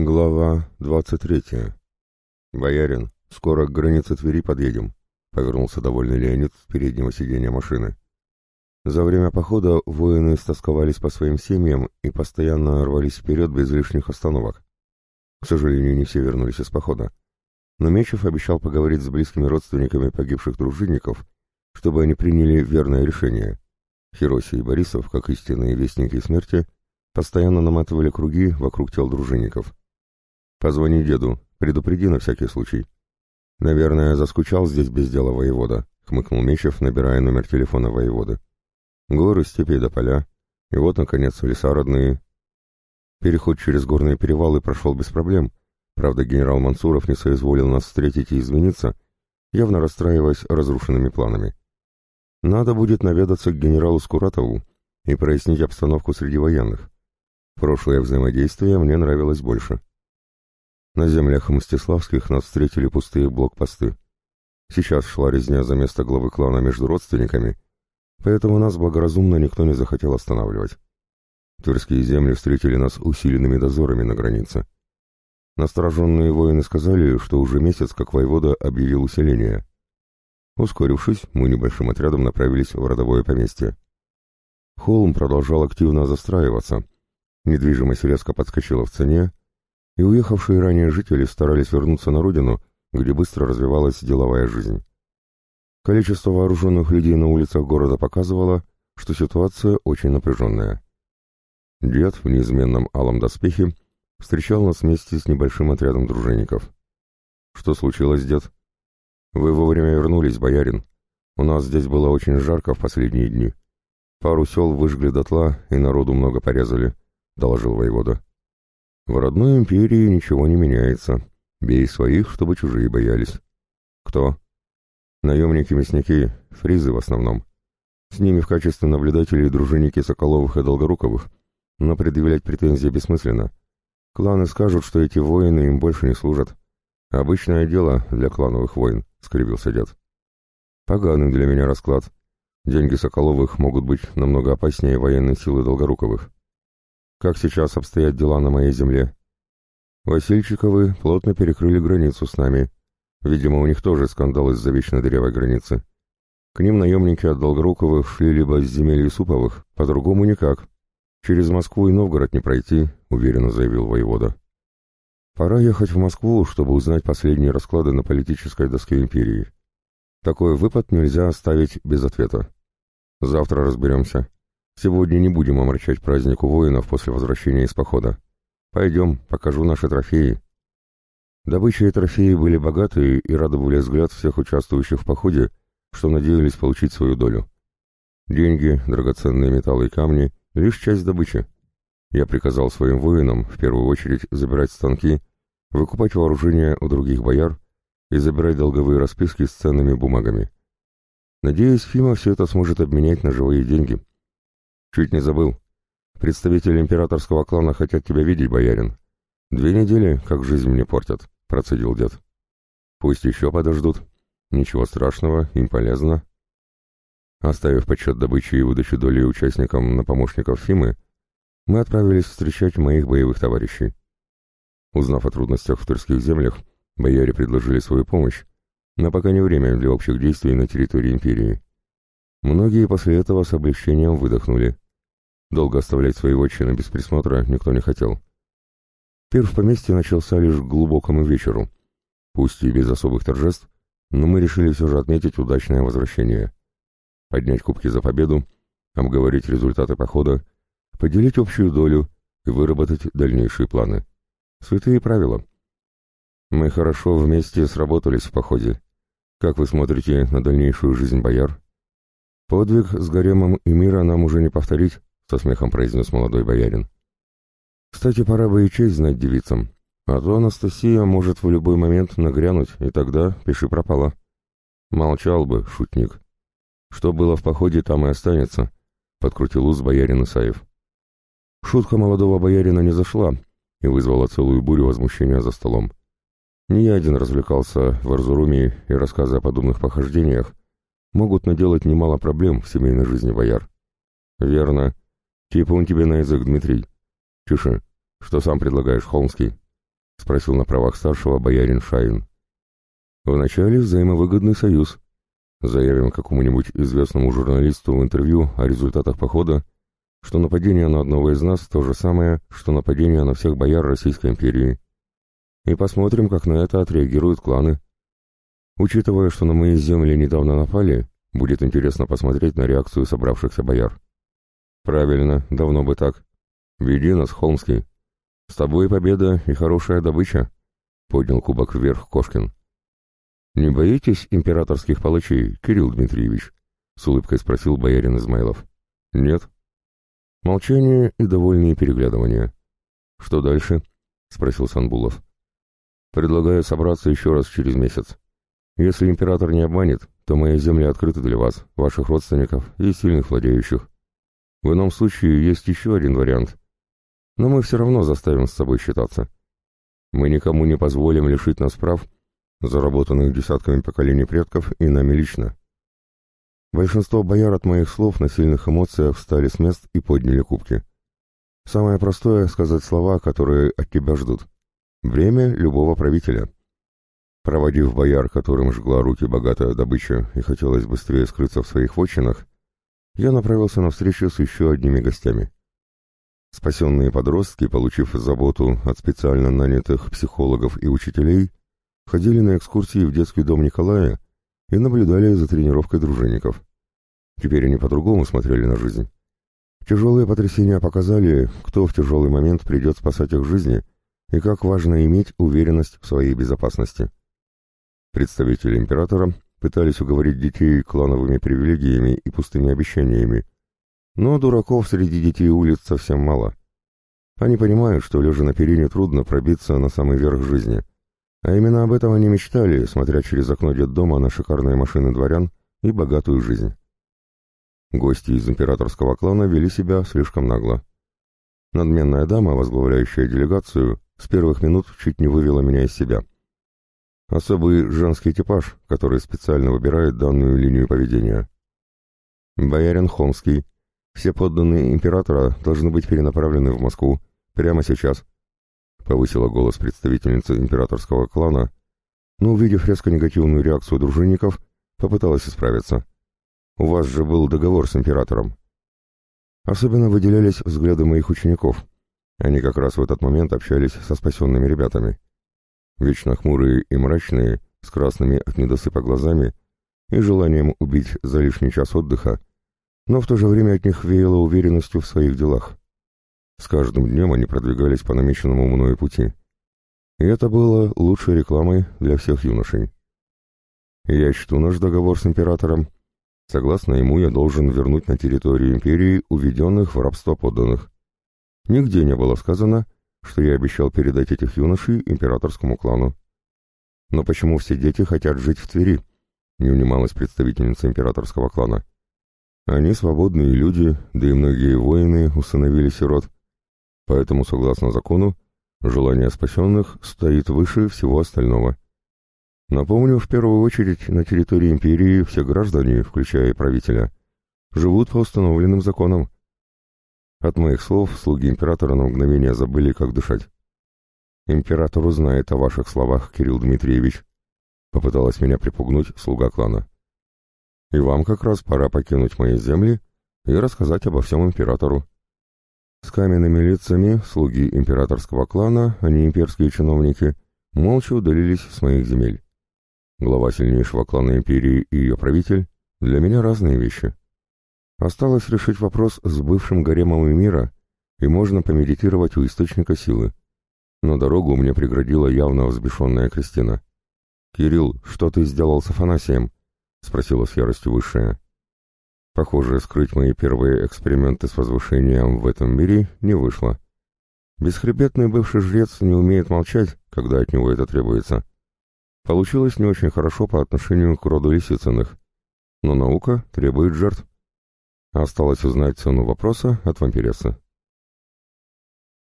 Глава двадцать третья. «Боярин, скоро к границе Твери подъедем», — повернулся довольный Леонид с переднего сиденья машины. За время похода воины стосковались по своим семьям и постоянно рвались вперед без лишних остановок. К сожалению, не все вернулись из похода. Но Мечев обещал поговорить с близкими родственниками погибших дружинников, чтобы они приняли верное решение. Хироси и Борисов, как истинные вестники смерти, постоянно наматывали круги вокруг тел дружинников. «Позвони деду, предупреди на всякий случай». «Наверное, заскучал здесь без дела воевода», — хмыкнул Мечев, набирая номер телефона воеводы. «Горы, степи до поля. И вот, наконец, леса родные». Переход через горные перевалы прошел без проблем. Правда, генерал Мансуров не соизволил нас встретить и извиниться, явно расстраиваясь разрушенными планами. Надо будет наведаться к генералу Скуратову и прояснить обстановку среди военных. Прошлое взаимодействие мне нравилось больше. На землях Мстиславских нас встретили пустые блокпосты. Сейчас шла резня за место главы клана между родственниками, поэтому нас благоразумно никто не захотел останавливать. Тверские земли встретили нас усиленными дозорами на границе. Настороженные воины сказали, что уже месяц как воевода объявил усиление. Ускорившись, мы небольшим отрядом направились в родовое поместье. Холм продолжал активно застраиваться. Недвижимость резко подскочила в цене, и уехавшие ранее жители старались вернуться на родину, где быстро развивалась деловая жизнь. Количество вооруженных людей на улицах города показывало, что ситуация очень напряженная. Дед в неизменном алом доспехе встречал нас вместе с небольшим отрядом дружинников. «Что случилось, дед?» «Вы вовремя вернулись, боярин. У нас здесь было очень жарко в последние дни. Пару сел выжгли дотла и народу много порезали», — доложил воевода. В родной империи ничего не меняется. Бей своих, чтобы чужие боялись. Кто? Наемники-мясники, фризы в основном. С ними в качестве наблюдателей дружинники Соколовых и Долгоруковых, но предъявлять претензии бессмысленно. Кланы скажут, что эти воины им больше не служат. Обычное дело для клановых войн, — скривился дед. Поганый для меня расклад. Деньги Соколовых могут быть намного опаснее военной силы Долгоруковых. Как сейчас обстоят дела на моей земле? Васильчиковы плотно перекрыли границу с нами. Видимо, у них тоже скандал из-за вечно дырявой границы. К ним наемники от Долгоруковых шли либо с земель Юсуповых, по-другому никак. Через Москву и Новгород не пройти, уверенно заявил воевода. Пора ехать в Москву, чтобы узнать последние расклады на политической доске империи. Такой выпад нельзя оставить без ответа. Завтра разберемся. Сегодня не будем омрачать праздник у воинов после возвращения из похода. Пойдем, покажу наши трофеи. Добыча и трофеи были богатые и радовали взгляд всех участвующих в походе, что надеялись получить свою долю. Деньги, драгоценные металлы и камни — лишь часть добычи. Я приказал своим воинам в первую очередь забирать станки, выкупать вооружение у других бояр и забирать долговые расписки с ценными бумагами. Надеюсь, Фима все это сможет обменять на живые деньги. Чуть не забыл. Представители императорского клана хотят тебя видеть, боярин. Две недели, как жизнь мне портят, процедил дед. Пусть еще подождут. Ничего страшного, им полезно. Оставив подсчет добычи и выдачу доли участникам на помощников Фимы, мы отправились встречать моих боевых товарищей. Узнав о трудностях в тырских землях, бояре предложили свою помощь, но пока не время для общих действий на территории империи. Многие после этого с облегчением выдохнули. Долго оставлять свои вотчины без присмотра никто не хотел. Пир в поместье начался лишь к глубокому вечеру. Пусть и без особых торжеств, но мы решили все же отметить удачное возвращение. Поднять кубки за победу, обговорить результаты похода, поделить общую долю и выработать дальнейшие планы. Святые правила. Мы хорошо вместе сработались в походе. Как вы смотрите на дальнейшую жизнь бояр? «Подвиг с гаремом и мира нам уже не повторить», — со смехом произнес молодой боярин. «Кстати, пора бы и честь знать девицам, а то Анастасия может в любой момент нагрянуть, и тогда пиши пропала». «Молчал бы, шутник. Что было в походе, там и останется», — подкрутил уз боярин Исаев. Шутка молодого боярина не зашла и вызвала целую бурю возмущения за столом. Не я один развлекался в Арзуруме и рассказы о подобных похождениях, могут наделать немало проблем в семейной жизни бояр. Верно. Типа он тебе на язык, Дмитрий. Тише. Что сам предлагаешь, Холмский? — спросил на правах старшего боярин Шайн. «Вначале взаимовыгодный союз. Заявим какому-нибудь известному журналисту в интервью о результатах похода, что нападение на одного из нас то же самое, что нападение на всех бояр Российской империи. И посмотрим, как на это отреагируют кланы. Учитывая, что на мои земли недавно напали, будет интересно посмотреть на реакцию собравшихся бояр. Правильно, давно бы так. Веди нас, Холмский. С тобой победа и хорошая добыча, — поднял кубок вверх Кошкин. Не боитесь императорских палачей, Кирилл Дмитриевич? — с улыбкой спросил боярин Измайлов. Нет. Молчание и довольные переглядывания. Что дальше? — спросил Санбулов. Предлагаю собраться еще раз через месяц. Если император не обманет, то мои земли открыты для вас, ваших родственников и сильных владеющих. В ином случае есть еще один вариант. Но мы все равно заставим с собой считаться. Мы никому не позволим лишить нас прав, заработанных десятками поколений предков и нами лично. Большинство бояр от моих слов на сильных эмоциях встали с мест и подняли кубки. Самое простое — сказать слова, которые от тебя ждут. Время любого правителя. Проводив бояр, которым жгла руки богатая добыча и хотелось быстрее скрыться в своих вотчинах, я направился на встречу с еще одними гостями. Спасенные подростки, получив заботу от специально нанятых психологов и учителей, ходили на экскурсии в детский дом Николая и наблюдали за тренировкой дружинников. Теперь они по-другому смотрели на жизнь. Тяжелые потрясения показали, кто в тяжелый момент придет спасать их жизни и как важно иметь уверенность в своей безопасности. Представители императора пытались уговорить детей клановыми привилегиями и пустыми обещаниями, но дураков среди детей улиц совсем мало. Они понимают, что лежа на перине трудно пробиться на самый верх жизни, а именно об этом они мечтали, смотря через окно детдома на шикарные машины дворян и богатую жизнь. Гости из императорского клана вели себя слишком нагло. Надменная дама, возглавляющая делегацию, с первых минут чуть не вывела меня из себя — Особый женский типаж, который специально выбирает данную линию поведения. Боярин Холмский. Все подданные императора должны быть перенаправлены в Москву прямо сейчас. Повысила голос представительница императорского клана, но, увидев резко негативную реакцию дружинников, попыталась исправиться. «У вас же был договор с императором». Особенно выделялись взгляды моих учеников. Они как раз в этот момент общались со спасенными ребятами вечно хмурые и мрачные, с красными от недосыпа глазами и желанием убить за лишний час отдыха, но в то же время от них веяло уверенностью в своих делах. С каждым днем они продвигались по намеченному мною пути. И это было лучшей рекламой для всех юношей. Я чту наш договор с императором. Согласно ему, я должен вернуть на территорию империи уведенных в рабство подданных. Нигде не было сказано, что я обещал передать этих юношей императорскому клану. Но почему все дети хотят жить в Твери? Не унималась представительница императорского клана. Они свободные люди, да и многие воины усыновили сирот. Поэтому, согласно закону, желание спасенных стоит выше всего остального. Напомню, в первую очередь, на территории империи все граждане, включая и правителя, живут по установленным законам. От моих слов слуги императора на мгновение забыли, как дышать. «Император узнает о ваших словах, Кирилл Дмитриевич», — попыталась меня припугнуть слуга клана. «И вам как раз пора покинуть мои земли и рассказать обо всем императору». С каменными лицами слуги императорского клана, а не имперские чиновники, молча удалились с моих земель. Глава сильнейшего клана империи и ее правитель — для меня разные вещи. Осталось решить вопрос с бывшим гаремом мира, и можно помедитировать у источника силы. Но дорогу мне преградила явно взбешенная Кристина. «Кирилл, что ты сделал с Афанасием?» — спросила с яростью высшая. Похоже, скрыть мои первые эксперименты с возвышением в этом мире не вышло. Бесхребетный бывший жрец не умеет молчать, когда от него это требуется. Получилось не очень хорошо по отношению к роду Лисицыных, но наука требует жертв. Осталось узнать цену вопроса от вампирессы.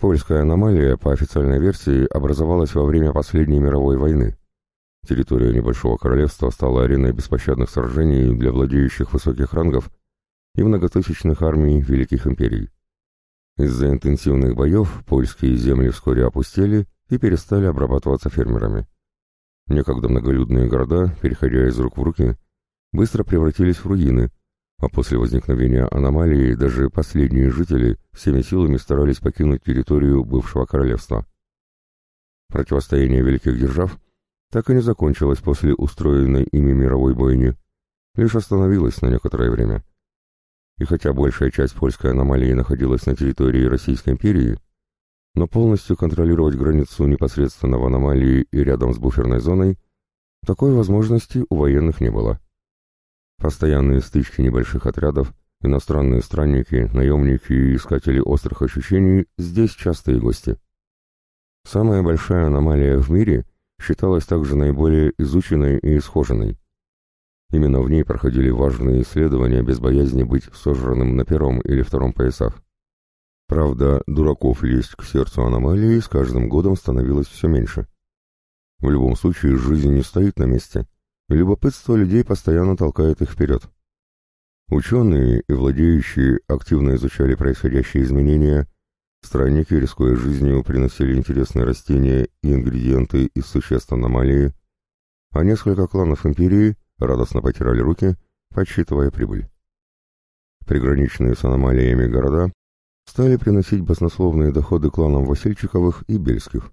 Польская аномалия, по официальной версии, образовалась во время последней мировой войны. Территория небольшого королевства стала ареной беспощадных сражений для владеющих высоких рангов и многотысячных армий великих империй. Из-за интенсивных боев польские земли вскоре опустели и перестали обрабатываться фермерами. Некогда многолюдные города, переходя из рук в руки, быстро превратились в руины, а после возникновения аномалии даже последние жители всеми силами старались покинуть территорию бывшего королевства. Противостояние великих держав так и не закончилось после устроенной ими мировой бойни, лишь остановилось на некоторое время. И хотя большая часть польской аномалии находилась на территории Российской империи, но полностью контролировать границу непосредственно в аномалии и рядом с буферной зоной такой возможности у военных не было. Постоянные стычки небольших отрядов, иностранные странники, наемники и искатели острых ощущений здесь частые гости. Самая большая аномалия в мире считалась также наиболее изученной и исхоженной. Именно в ней проходили важные исследования без боязни быть сожранным на первом или втором поясах. Правда, дураков лезть к сердцу аномалии с каждым годом становилось все меньше. В любом случае, жизнь не стоит на месте, любопытство людей постоянно толкает их вперед. Ученые и владеющие активно изучали происходящие изменения, странники, рискуя жизнью, приносили интересные растения и ингредиенты из существ аномалии, а несколько кланов империи радостно потирали руки, подсчитывая прибыль. Приграничные с аномалиями города стали приносить баснословные доходы кланам Васильчиковых и Бельских.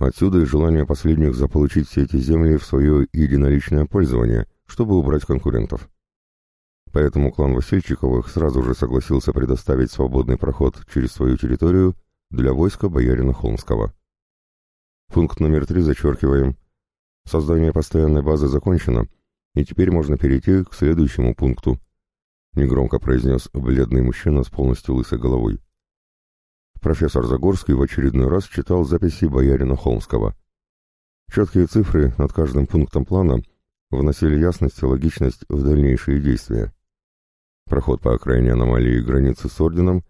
Отсюда и желание последних заполучить все эти земли в свое единоличное пользование, чтобы убрать конкурентов. Поэтому клан Васильчиковых сразу же согласился предоставить свободный проход через свою территорию для войска боярина Холмского. Пункт номер три зачеркиваем. Создание постоянной базы закончено, и теперь можно перейти к следующему пункту –— негромко произнес бледный мужчина с полностью лысой головой. Профессор Загорский в очередной раз читал записи боярина Холмского. Четкие цифры над каждым пунктом плана вносили ясность и логичность в дальнейшие действия. Проход по окраине аномалии границы с орденом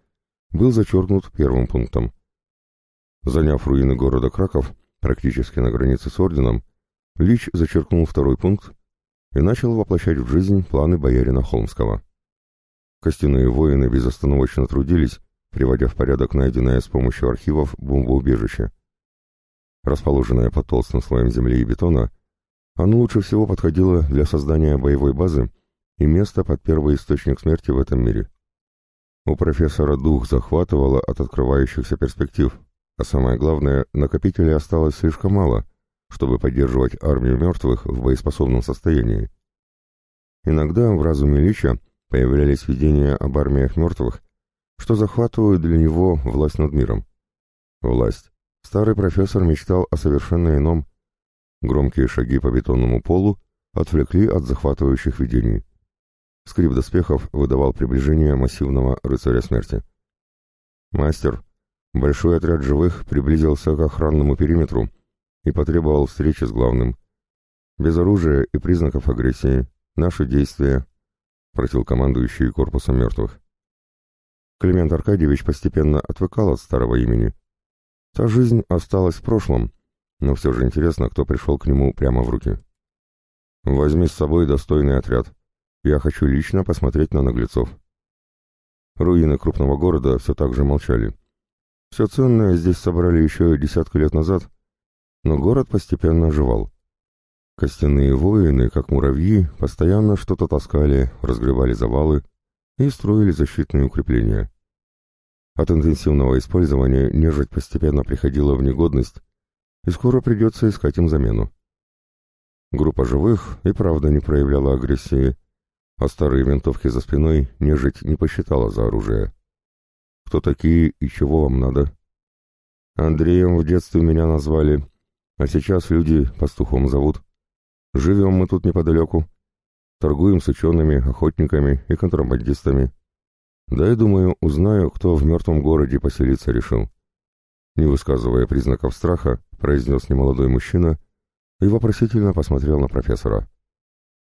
был зачеркнут первым пунктом. Заняв руины города Краков, практически на границе с орденом, Лич зачеркнул второй пункт и начал воплощать в жизнь планы боярина Холмского. Костяные воины безостановочно трудились, приводя в порядок найденное с помощью архивов бомбоубежище. Расположенное под толстым слоем земли и бетона, оно лучше всего подходило для создания боевой базы и места под первый источник смерти в этом мире. У профессора дух захватывало от открывающихся перспектив, а самое главное, накопителей осталось слишком мало, чтобы поддерживать армию мертвых в боеспособном состоянии. Иногда в разуме Лича Появлялись видения об армиях мертвых, что захватывают для него власть над миром. Власть. Старый профессор мечтал о совершенно ином. Громкие шаги по бетонному полу отвлекли от захватывающих видений. Скрип доспехов выдавал приближение массивного рыцаря смерти. «Мастер!» Большой отряд живых приблизился к охранному периметру и потребовал встречи с главным. Без оружия и признаков агрессии. Наши действия, — просил командующий корпусом мертвых. Климент Аркадьевич постепенно отвыкал от старого имени. Та жизнь осталась в прошлом, но все же интересно, кто пришел к нему прямо в руки. «Возьми с собой достойный отряд. Я хочу лично посмотреть на наглецов». Руины крупного города все так же молчали. Все ценное здесь собрали еще десятку лет назад, но город постепенно оживал. Костяные воины, как муравьи, постоянно что-то таскали, разгребали завалы и строили защитные укрепления. От интенсивного использования нежить постепенно приходила в негодность, и скоро придется искать им замену. Группа живых и правда не проявляла агрессии, а старые винтовки за спиной нежить не посчитала за оружие. Кто такие и чего вам надо? Андреем в детстве меня назвали, а сейчас люди пастухом зовут. Живем мы тут неподалеку. Торгуем с учеными, охотниками и контрабандистами. Да и, думаю, узнаю, кто в мертвом городе поселиться решил. Не высказывая признаков страха, произнес немолодой мужчина и вопросительно посмотрел на профессора.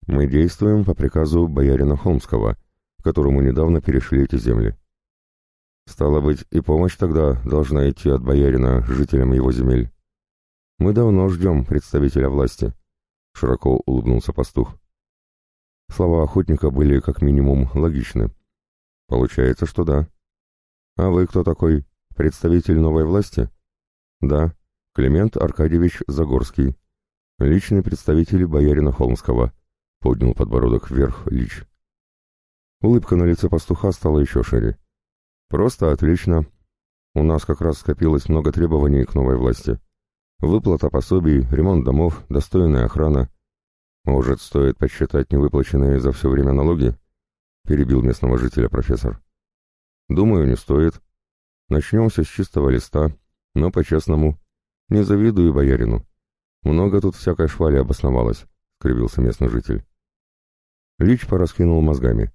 Мы действуем по приказу боярина Холмского, которому недавно перешли эти земли. Стало быть, и помощь тогда должна идти от боярина жителям его земель. Мы давно ждем представителя власти. — широко улыбнулся пастух. Слова охотника были как минимум логичны. Получается, что да. А вы кто такой? Представитель новой власти? Да. Климент Аркадьевич Загорский, личный представитель боярина Холмского, поднял подбородок вверх Лич. Улыбка на лице пастуха стала еще шире. Просто отлично. У нас как раз скопилось много требований к новой власти. Выплата пособий, ремонт домов, достойная охрана. Может, стоит подсчитать невыплаченные за все время налоги? Перебил местного жителя профессор. Думаю, не стоит. Начнем с чистого листа, но по-честному. Не завидую боярину. Много тут всякой швали обосновалось, скривился местный житель. Лич пораскинул мозгами.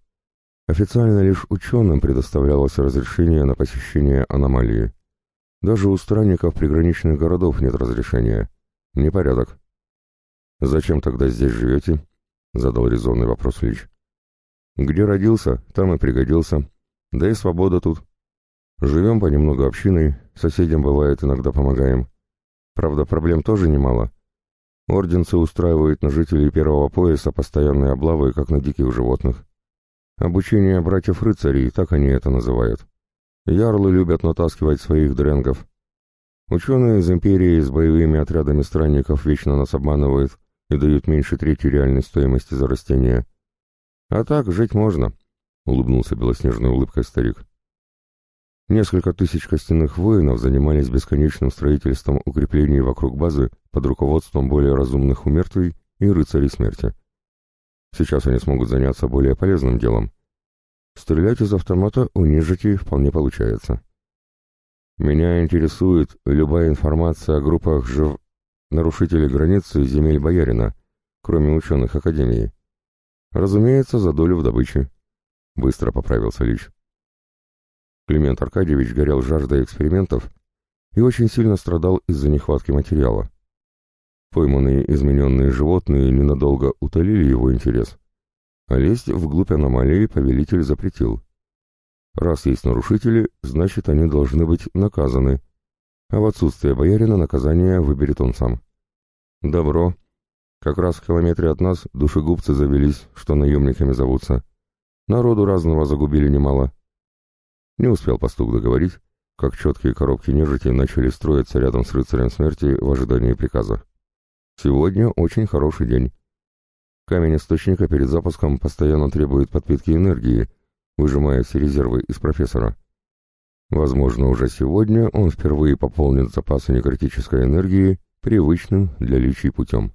Официально лишь ученым предоставлялось разрешение на посещение аномалии. Даже у странников приграничных городов нет разрешения. Непорядок. «Зачем тогда здесь живете?» — задал резонный вопрос Лич. «Где родился, там и пригодился. Да и свобода тут. Живем понемногу общиной, соседям бывает иногда помогаем. Правда, проблем тоже немало. Орденцы устраивают на жителей первого пояса постоянные облавы, как на диких животных. Обучение братьев-рыцарей, так они это называют. Ярлы любят натаскивать своих дренгов. Ученые из Империи с боевыми отрядами странников вечно нас обманывают и дают меньше трети реальной стоимости за растения. А так жить можно, — улыбнулся белоснежной улыбкой старик. Несколько тысяч костяных воинов занимались бесконечным строительством укреплений вокруг базы под руководством более разумных умертвий и рыцарей смерти. Сейчас они смогут заняться более полезным делом Стрелять из автомата у нежити вполне получается. Меня интересует любая информация о группах жив... нарушителей границы земель боярина, кроме ученых Академии. Разумеется, за долю в добыче. Быстро поправился Лич. Климент Аркадьевич горел жаждой экспериментов и очень сильно страдал из-за нехватки материала. Пойманные измененные животные ненадолго утолили его интерес. А лезть вглубь аномалии повелитель запретил. Раз есть нарушители, значит, они должны быть наказаны, а в отсутствие боярина наказание выберет он сам. Добро. Как раз в километре от нас душегубцы завелись, что наемниками зовутся. Народу разного загубили немало. Не успел пастух договорить, как четкие коробки нежити начали строиться рядом с рыцарем смерти в ожидании приказа. Сегодня очень хороший день. Камень источника перед запуском постоянно требует подпитки энергии, выжимая все резервы из профессора. Возможно, уже сегодня он впервые пополнит запасы некритической энергии привычным для личий путем.